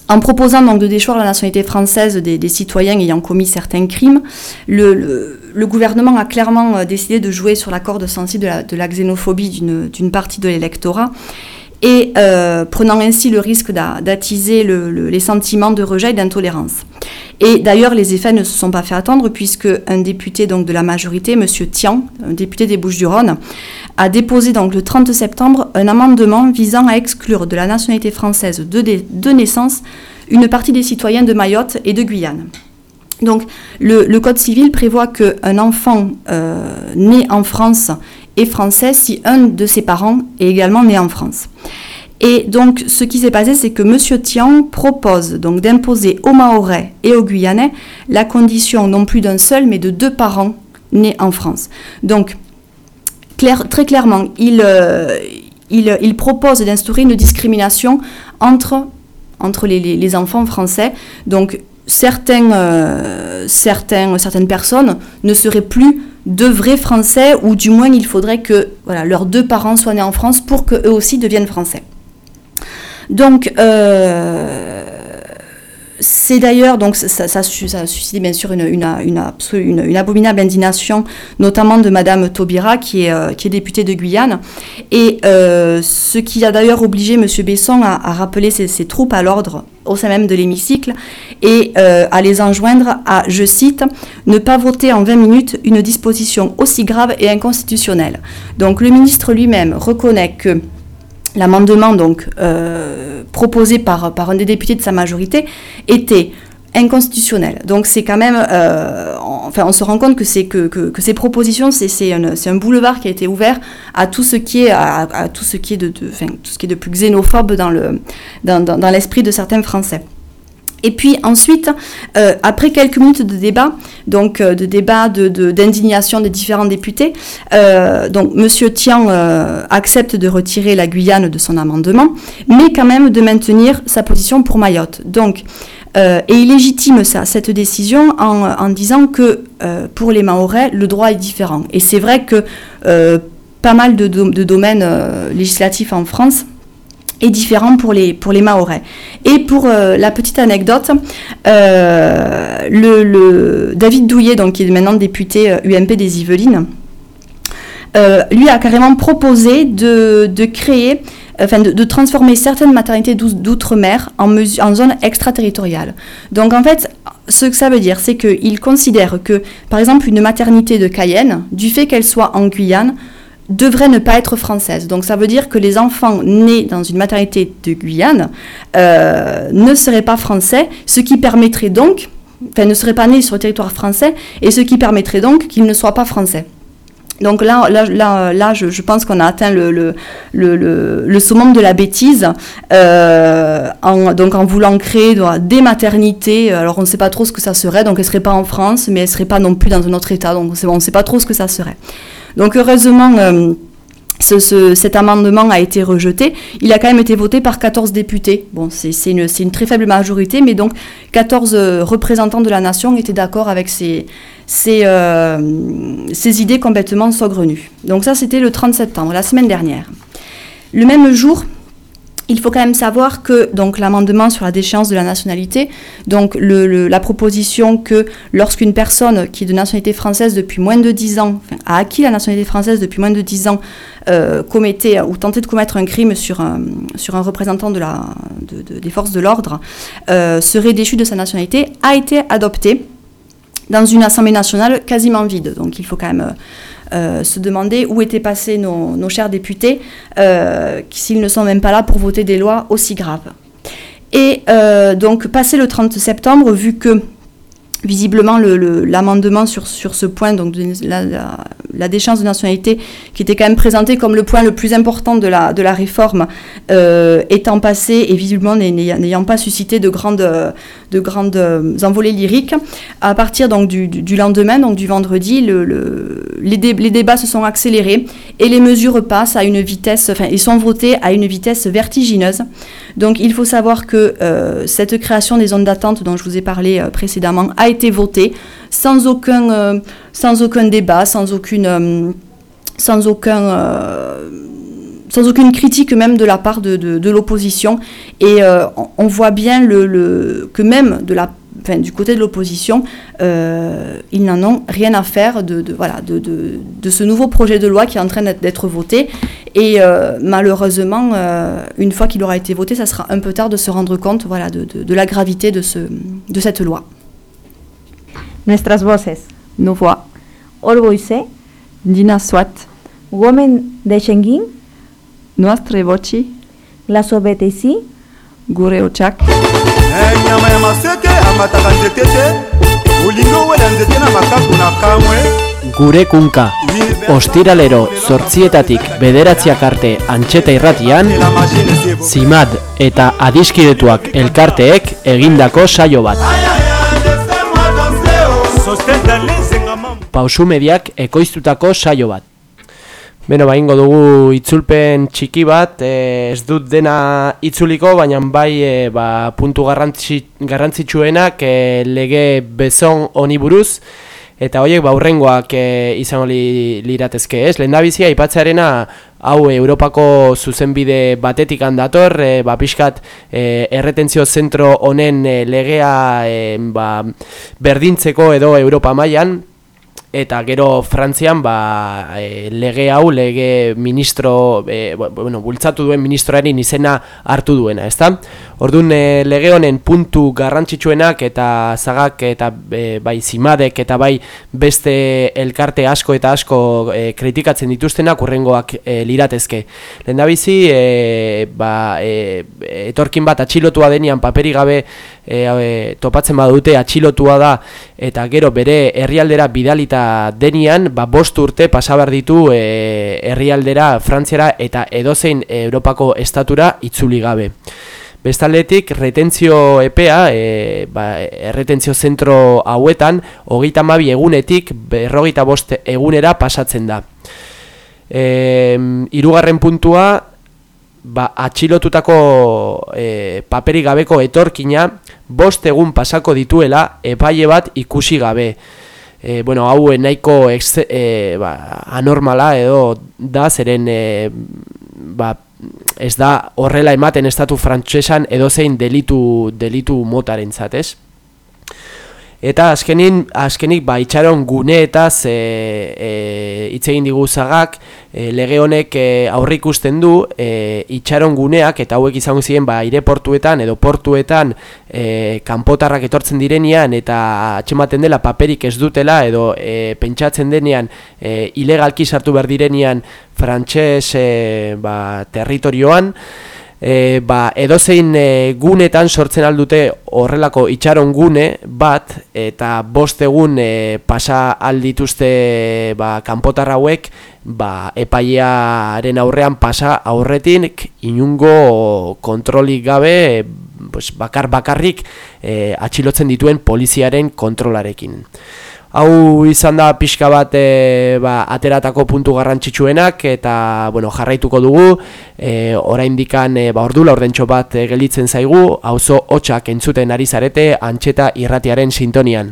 en proposant donc de déchoir la nationalité française des, citoyens ayant commis certains crimes, le, gouvernement a clairement euh, décidé de jouer sur la corde sensible de la, xénophobie d'une partie de l'électorat et euh, prenant ainsi le risque d'a- d'attiser le- le- les sentiments de rejet et d'intolérance. Et d'ailleurs, les effets ne se sont pas fait attendre puisque un député donc de la majorité, M. Tian, un député des Bouches-du-Rhône, a déposé donc le 30 septembre un amendement visant à exclure de la nationalité française de, naissance une partie des citoyens de Mayotte et de Guyane. Donc, le, le Code civil prévoit qu'un enfant euh, né en France français si un de ses parents est également né en France. Et donc, ce qui s'est passé, c'est que M. Tian propose donc d'imposer aux Mahorais et aux Guyanais la condition non plus d'un seul, mais de deux parents nés en France. Donc, très clairement, il, euh, il, il propose d'instaurer une discrimination entre, entre les enfants français. Donc, certains, euh, certains, certaines personnes ne seraient plus de vrais Français, ou du moins il faudrait que voilà, leurs deux parents soient nés en France pour qu'eux aussi deviennent Français. Donc, euh, c'est d'ailleurs, donc ça, a suscité bien sûr une, une, une, absolu- une- abominable indignation, notamment de Madame Taubira, qui est, euh, qui est députée de Guyane. Et euh, ce qui a d'ailleurs obligé M. Besson à, rappeler ses, ses troupes à l'ordre au sein même de l'hémicycle et euh, à les enjoindre à, je cite, ne pas voter en 20 minutes une disposition aussi grave et inconstitutionnelle. Donc le ministre lui-même reconnaît que l'amendement donc euh, proposé par, un des députés de sa majorité était inconstitutionnel. Donc c'est quand même, euh, on- enfin on se rend compte que ces propositions c'est un, boulevard qui a été ouvert à tout ce qui est de, tout ce qui est de plus xénophobe dans l'esprit de certains Français. Et puis ensuite, euh, après quelques minutes de débat, donc euh, de débat, d'indignation des différents députés, euh, donc Monsieur Tian accepte de retirer la Guyane de son amendement, mais quand même de maintenir sa position pour Mayotte. Donc, et il légitime ça, cette décision en, disant que pour les Mahorais, le droit est différent. Et c'est vrai que pas mal de, dom- de domaines législatifs en France est différent pour les, pour les. Et pour euh, la petite anecdote, euh, le, David Douillet, donc, qui est maintenant député euh, UMP des Yvelines, euh, lui a carrément proposé de, de créer, enfin de, transformer certaines maternités d'ou- d'outre-mer en, en zone extraterritoriale. Donc en fait, ce que ça veut dire, c'est qu'il considère que, par exemple, une maternité de Cayenne, du fait qu'elle soit en Guyane, devrait ne pas être française. Donc ça veut dire que les enfants nés dans une maternité de Guyane euh, ne seraient pas français, ce qui permettrait donc, enfin ne seraient pas nés sur le territoire français, et ce qui permettrait donc qu'ils ne soient pas français. Donc là, là, là, là je, pense qu'on a atteint le, le, le, le, summum de la bêtise euh, en, donc en voulant créer des maternités. Alors on ne sait pas trop ce que ça serait, donc elles ne seraient pas en France, mais elles ne seraient pas non plus dans un autre État, donc on ne sait pas trop ce que ça serait. Donc heureusement, euh, ce, ce- cet amendement a été rejeté. Il a quand même été voté par 14 députés. Bon, c'est une, très faible majorité, mais donc 14 euh, représentants de la nation étaient d'accord avec ces, euh, idées complètement saugrenues. Donc ça, c'était le 30 septembre, la semaine dernière. Le même jour, il faut quand même savoir que donc l'amendement sur la déchéance de la nationalité, donc la proposition que lorsqu'une personne qui est de nationalité française depuis moins de 10 ans, a acquis la nationalité française depuis moins de 10 ans, euh, commettait ou tentait de commettre un crime sur un, représentant de la, de- de- des forces de l'ordre, euh, serait déchu de sa nationalité, a été adoptée dans une Assemblée nationale quasiment vide. Donc il faut quand même euh, se demander où étaient passés nos, chers députés, euh, s'ils ne sont même pas là pour voter des lois aussi graves. Et euh, donc, passé le 30 septembre, vu que visiblement le- le- l'amendement sur, sur ce point, donc la, la- déchéance de nationalité, qui était quand même présenté comme le point le plus important de la, de la réforme, euh, étant passé et visiblement n'ay- n'ayant pas suscité de grandes, de grandes envolées lyriques, à partir donc du, lendemain, donc du vendredi, le, le- les, les débats se sont accélérés et les mesures passent à une vitesse, enfin, ils sont votés à une vitesse vertigineuse. Donc il faut savoir que euh, cette création des zones d'attente dont je vous ai parlé euh, précédemment a été votée sans aucun, euh, sans aucun débat, sans aucune, euh, sans aucun, euh, sans aucune critique même de la part de, de- l'opposition. Et on, voit bien le, le- que même de la, du côté de l'opposition, ils n'en ont rien à faire de, voilà, de, de- de ce nouveau projet de loi qui est en train d'être- voté. Et malheureusement, une fois qu'il aura été voté, ça sera un peu tard de se rendre compte voilà, de la gravité de, ce, de cette loi. Nuestras voces. Nos voix. Olboise, Dina Swat, Women de Schengen, Nostre Voci, La Sobetesi, Gure Ochak. Eh, nyama ya maseke amataka nzete te olingo wela nzete na makaku na kamwe. Gure kunka, ostiralero zortzietatik bederatziak arte antxeta irratian, la zimad eta adiskidetuak elkarteek egindako saio bat. Pausu mediak ekoiztutako saio bat. Beno, baingo dugu itzulpen txiki bat, e, ez dut dena itzuliko, baina bai e, ba, puntu garrantzi, garrantzitsuenak e, lege bezon honi buruz, eta horiek ba, hurrengoak e, izango li, liratezke, ez? Lehen bizia aipatzearena hau Europako zuzenbide batetik handator, e, ba, pixkat e, erretentzio zentro honen e, legea e, ba, berdintzeko edo Europa mailan, eta gero Frantzian ba, e, lege hau lege ministro e, bu- bueno, bultzatu duen ministroaren izena hartu duena, ezta? Orduan e, lege honen puntu garrantzitsuenak eta zagak eta e, bai zimadek eta bai beste elkarte asko eta asko e, kritikatzen dituztenak urrengoak e, liratezke. Lehendabizi e, ba, e, etorkin bat atxilotua denean paperi gabe e, topatzen badute atxilotua da eta gero bere herrialdera bidalita denian, ba, bost urte pasabar ditu herrialdera Frantziara eta edozein Europako estatura itzuli gabe. Bestaldetik, retentzio epea, e, ba, erretentzio zentro hauetan, hogeita mabi egunetik berrogeita bost egunera pasatzen da. E, irugarren puntua, ba, atxilotutako e, paperik gabeko etorkina, bost egun pasako dituela epaile bat ikusi gabe. E, bueno, hau nahiko ex, e, ba, anormala edo da, zeren e, ba, ez da horrela ematen estatu frantsesan edozein delitu, delitu motaren zatez. Eta azkenin, azkenik ba, itxaron guneetaz e, e, hitz egin digu zagak, e, lege honek e, aurre ikusten du e, itxaron guneak eta hauek izango ziren ba, aireportuetan edo portuetan e, kanpotarrak etortzen direnean eta atxematen dela paperik ez dutela edo e, pentsatzen denean e, ilegalki sartu behar direnean frantses e, ba, territorioan, e, ba, edozein e, gunetan sortzen aldute horrelako itxaron gune bat eta bost egun e, pasa aldituzte ba, kanpotar hauek ba, epailearen aurrean pasa aurretik inungo kontrolik gabe pues, bakar bakarrik e, atxilotzen dituen poliziaren kontrolarekin. Hau izan da pixka bat e, ba, ateratako puntu garrantzitsuenak eta bueno, jarraituko dugu e, orain dikan e, ba, ordula ordentxo bat e, gelitzen zaigu auzo hotxak entzuten ari zarete antxeta irratiaren sintonian.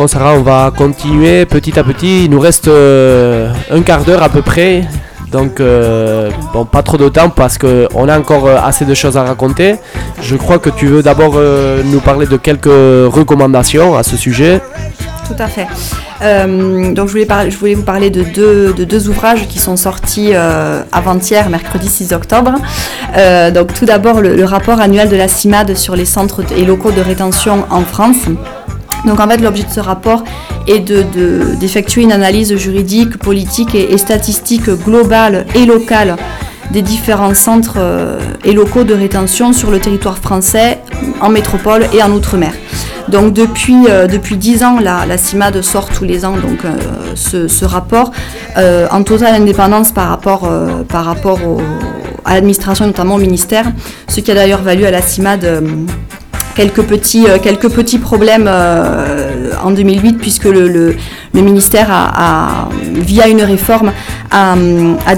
Bon Sarah, on va continuer petit à petit, il nous reste euh, un quart d'heure à peu près, donc euh, pas trop de temps parce qu'on a encore euh, assez de choses à raconter. Je crois que tu veux d'abord nous parler de quelques recommandations à ce sujet. Tout à fait. Donc je voulais, vous parler de deux, de deux ouvrages qui sont sortis avant-hier, mercredi 6 octobre. Donc tout d'abord le, le rapport annuel de la CIMAD sur les centres et locaux de rétention en France. Donc en fait l'objet de ce rapport est de- de- d'effectuer une analyse juridique, politique et, statistique globale et locale des différents centres euh, et locaux de rétention sur le territoire français, en métropole et en Outre-mer. Donc depuis, euh, depuis 10 ans, la, CIMAD sort tous les ans donc, euh, ce, rapport euh, en totale indépendance par rapport, par rapport à l'administration, notamment au ministère, ce qui a d'ailleurs valu à la CIMAD quelques petits, euh, quelques petits problèmes euh, en 2008 puisque le, ministère a, via une réforme a,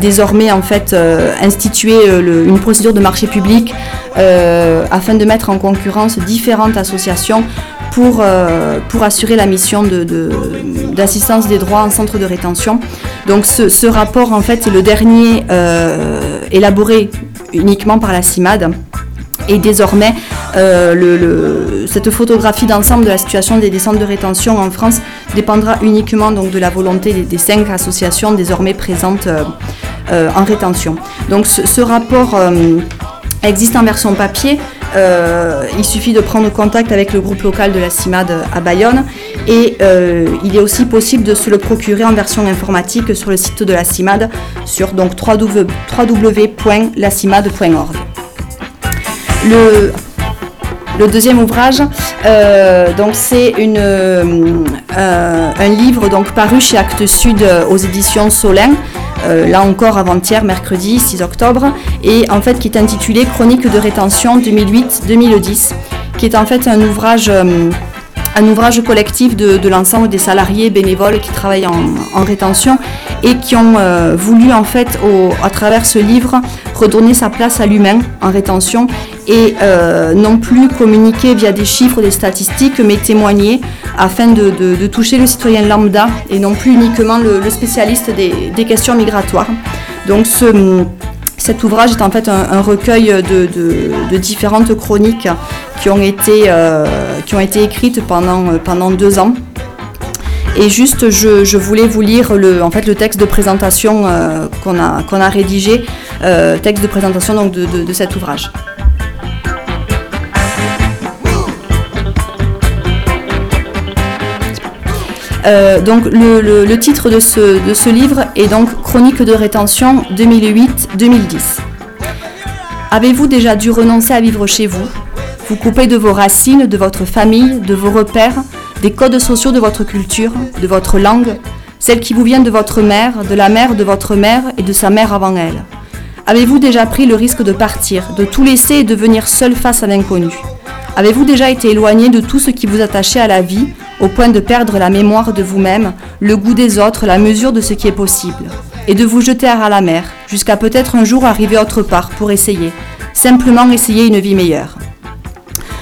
désormais en fait euh, institué une procédure de marché public afin de mettre en concurrence différentes associations pour, pour assurer la mission de- de- d'assistance des droits en centre de rétention. Donc ce, rapport en fait est le dernier élaboré uniquement par la CIMAD. Et désormais, euh, cette photographie d'ensemble de la situation des, des centres de rétention en France dépendra uniquement donc, de la volonté des, cinq associations désormais présentes euh, euh, en rétention. Donc ce, rapport existe en version papier. Il suffit de prendre contact avec le groupe local de la CIMAD à Bayonne et il est aussi possible de se le procurer en version informatique sur le site de la CIMAD sur donc www- www.lacimad.org. Le, deuxième ouvrage, euh, donc c'est euh, un livre donc paru chez Actes Sud aux éditions Solin, euh, là encore avant-hier, mercredi 6 octobre, et en fait qui est intitulé Chronique de rétention 2008-2010, qui est en fait un ouvrage. Un ouvrage collectif de, l'ensemble des salariés bénévoles qui travaillent en, en rétention et qui ont euh, voulu en fait à travers ce livre redonner sa place à l'humain en rétention et euh, non plus communiquer via des chiffres, des statistiques, mais témoigner afin de, toucher le citoyen lambda et non plus uniquement le, le spécialiste des, des questions migratoires. Donc ce, cet ouvrage est en fait un, recueil de, différentes chroniques qui ont été, euh, écrites pendant, euh, pendant deux ans. Et juste, je, voulais vous lire le, en fait, le texte de présentation euh, qu'on a, rédigé, texte de présentation de cet ouvrage. Euh, donc le, le- le titre de ce, de ce livre est donc Chronique de rétention 2008-2010. Avez-vous déjà dû renoncer à vivre chez vous? Vous couper de vos racines, de votre famille, de vos repères, des codes sociaux de votre culture, de votre langue, celle qui vous vient de votre mère, de la mère de votre mère et de sa mère avant elle. Avez-vous déjà pris le risque de partir, de tout laisser et de venir seul face à l'inconnu Avez-vous déjà été éloigné de tout ce qui vous attachait à la vie, au point de perdre la mémoire de vous-même, le goût des autres, la mesure de ce qui est possible Et de vous jeter à la mer, jusqu'à peut-être un jour arriver autre part pour essayer, simplement essayer une vie meilleure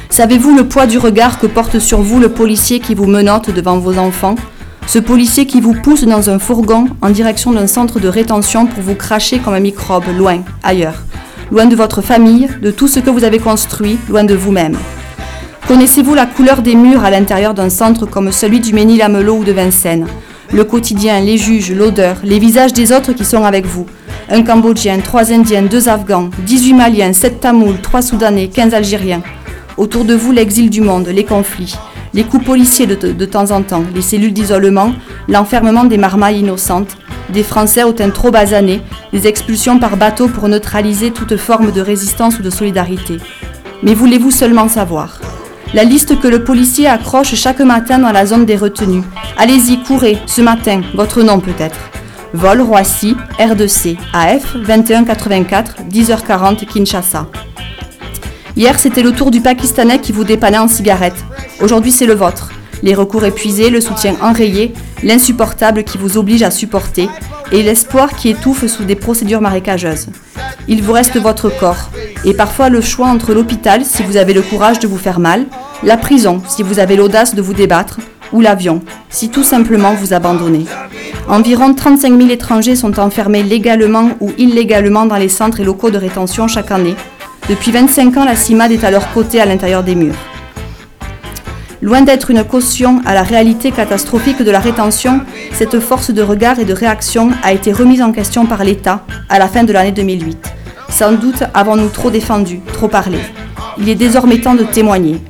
Savez-vous le poids du regard que porte sur vous le policier qui vous menotte devant vos enfants Ce policier qui vous pousse dans un fourgon en direction d'un centre de rétention pour vous cracher comme un microbe, loin, ailleurs. Loin de votre famille, de tout ce que vous avez construit, loin de vous-même. Connaissez-vous la couleur des murs à l'intérieur d'un centre comme celui du Ménil-Amelot ou de Vincennes? Le quotidien, les juges, l'odeur, les visages des autres qui sont avec vous. Un Cambodgien, trois Indiens, deux Afghans, 18 Maliens, sept Tamouls, trois Soudanais, 15 Algériens. Autour de vous, l'exil du monde, les conflits, les coups policiers de, temps en temps, les cellules d'isolement, l'enfermement des marmailles innocentes, des Français au teint trop basané, des expulsions par bateau pour neutraliser toute forme de résistance ou de solidarité. Mais voulez-vous seulement savoir? La liste que le policier accroche chaque matin dans la zone des retenues. Allez-y, courez, ce matin, votre nom peut-être. Vol Roissy, R2C, AF 2184, 10h40, Kinshasa. Hier, c'était le tour du Pakistanais qui vous dépannait en cigarette. Aujourd'hui, c'est le vôtre. Les recours épuisés, le soutien enrayé, l'insupportable qui vous oblige à supporter, et l'espoir qui étouffe sous des procédures marécageuses. Il vous reste votre corps, et parfois le choix entre l'hôpital si vous avez le courage de vous faire mal, la prison si vous avez l'audace de vous débattre, ou l'avion si tout simplement vous abandonnez. Environ 35 000 étrangers sont enfermés légalement ou illégalement dans les centres et locaux de rétention chaque année. Depuis 25 ans, la CIMAD est à leur côté à l'intérieur des murs. Loin d'être une caution à la réalité catastrophique de la rétention, cette force de regard et de réaction a été remise en question par l'État à la fin de l'année 2008. Sans doute avons-nous trop défendu, trop parlé. Il est désormais temps de témoigner.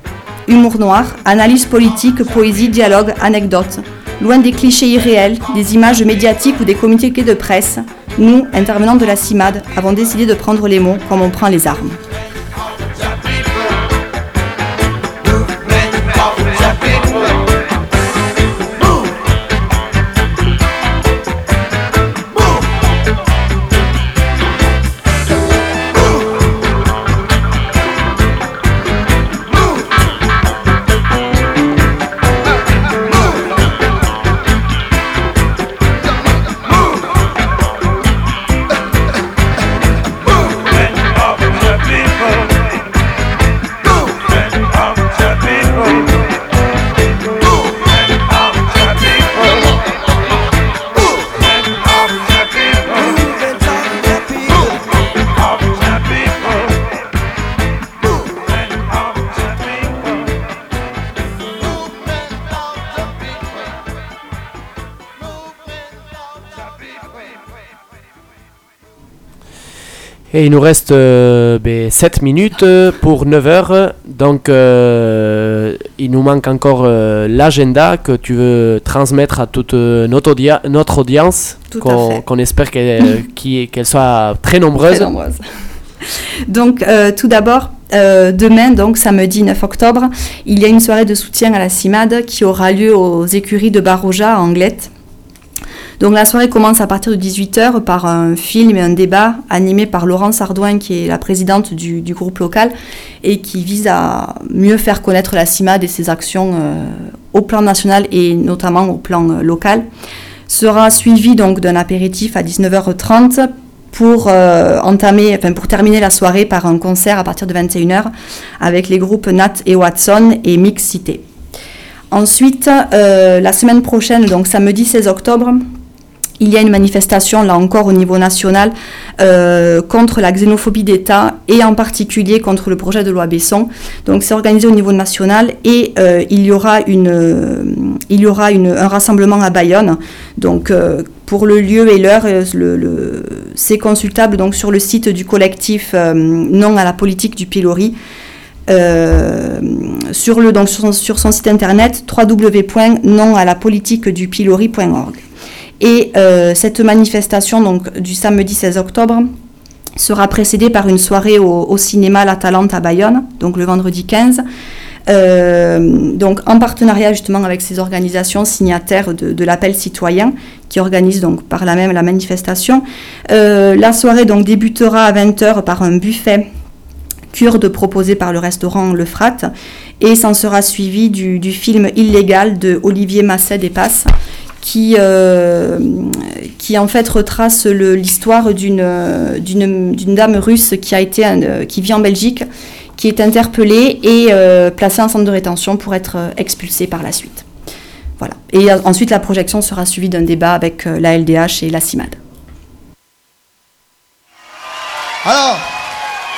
Humour noir, analyse politique, poésie, dialogue, anecdote. Loin des clichés irréels, des images médiatiques ou des communiqués de presse, nous, intervenants de la CIMAD, avons décidé de prendre les mots comme on prend les armes. Et il nous reste euh, ben, 7 minutes pour 9 heures. Donc, euh, il nous manque encore euh, l'agenda que tu veux transmettre à toute euh, notre, audia- notre audience, qu'on espère (laughs) qu'elle soit très nombreuse. Très nombreuse. Donc, euh, tout d'abord, euh, demain, donc samedi 9 octobre, il y a une soirée de soutien à la CIMAD qui aura lieu aux écuries de Baroja à Anglette. Donc, la soirée commence à partir de 18h par un film et un débat animé par Laurence Ardouin, qui est la présidente du, groupe local et qui vise à mieux faire connaître la CIMAD et ses actions euh, au plan national et notamment au plan euh, local. Sera suivi donc d'un apéritif à 19h30 pour euh, entamer, enfin pour terminer la soirée par un concert à partir de 21h avec les groupes Nat et Watson et Mix Cité. Ensuite, la semaine prochaine, donc samedi 16 octobre, il y a une manifestation, là encore au niveau national, euh, contre la xénophobie d'État et en particulier contre le projet de loi Besson. Donc c'est organisé au niveau national et euh, il y aura, euh, un rassemblement à Bayonne. Donc pour le lieu et l'heure, c'est consultable donc sur le site du collectif Non à la politique du pilori. sur, le, donc sur, son, sur son site internet www.nonalapolitiquedupilori.org. Et euh, cette manifestation donc, du samedi 16 octobre sera précédée par une soirée au, cinéma La Talente à Bayonne, donc le vendredi 15. Euh, donc en partenariat justement avec ces organisations signataires de, l'appel citoyen qui organisent donc par la même la manifestation. Euh, la soirée donc débutera à 20h par un buffet kurde proposé par le restaurant Le Frat et s'en sera suivi du, film Illégal de Olivier Masset des Passes qui, euh, qui en fait retrace l'histoire d'une dame russe qui a été euh, qui vit en Belgique qui est interpellée et euh, placée en centre de rétention pour être expulsée par la suite. Voilà. Et ensuite la projection sera suivie d'un débat avec la LDH et la CIMAD. Alors,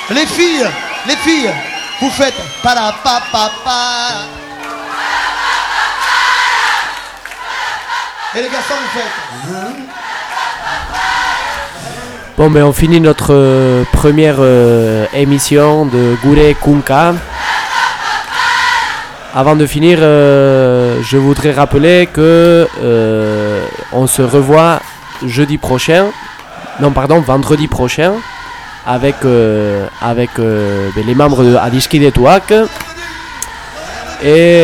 les filles, les filles, vous faites para pa pa pa. Et les. Bon, mais on finit notre euh, première euh, émission de Gure Kunka. Avant de finir, euh, je voudrais rappeler que on se revoit jeudi prochain, non pardon, vendredi prochain, avec, ben, les membres de Adiski de Touac. Et,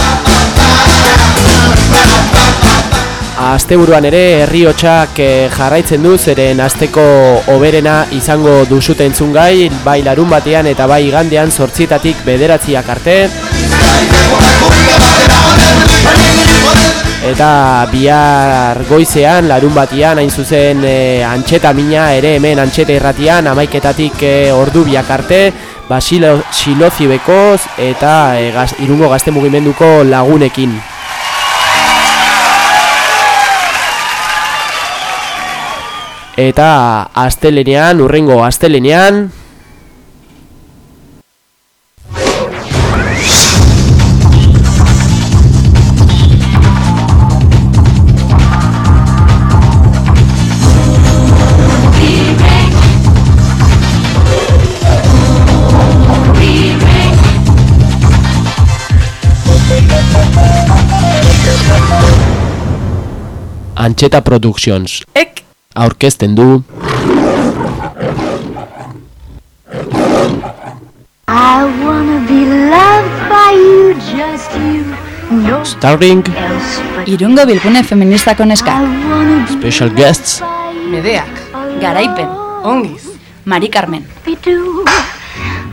Asteburuan ere herri hotxak eh, jarraitzen du zeren asteko oberena izango duzute entzungai, bai larun batean eta bai igandean sortzietatik bederatziak arte. Eta bihar goizean, larun batian, hain zuzen e, antxeta mina ere hemen antxeta irratian, amaiketatik e, ordu biak arte, ba, silo, silozi bekoz eta e, gaz, irungo gazte mugimenduko lagunekin. Eta astelenean, urrengo astelenean, Antxeta Productions. Ek aurkezten du I wanna be loved by you, just you. No starring Irungo bilgune feministako neska. Special guests Medeak, garaipen, ongiz, Mari Carmen.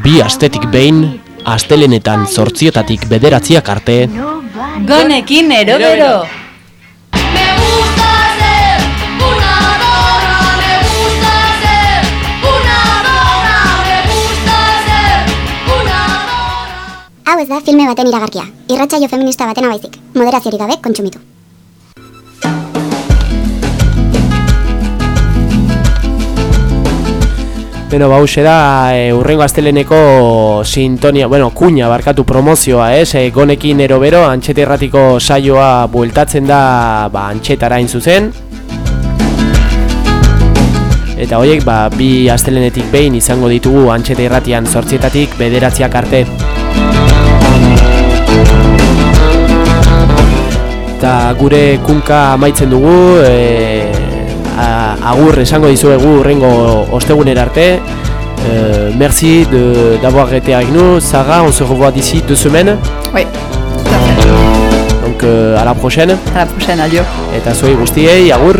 bi astetik behin astelenetan zortzietatik bederatziak arte. Gonekin erobero. Me ez da filme baten iragarkia. Irratsaio feminista batena baizik. Moderaziorik gabe kontsumitu. Beno, ba, da, e, urrengo asteleneko sintonia, bueno, kuña barkatu promozioa, ez? E, gonekin erobero, antxete erratiko saioa bueltatzen da, ba, antxetara zuzen. Eta horiek, ba, bi astelenetik behin izango ditugu antxete erratian zortzietatik bederatziak arte. Eta gure kunka amaitzen dugu, e, agur esango dizuegu urrengo ostegunera arte. Euh, merci de- d'avoir été avec nous. Sarah, on se revoit d'ici deux semaines. Oui, tout à fait. Donc euh, à la prochaine. À la prochaine, adieu. Eta zuei guztiei, agur.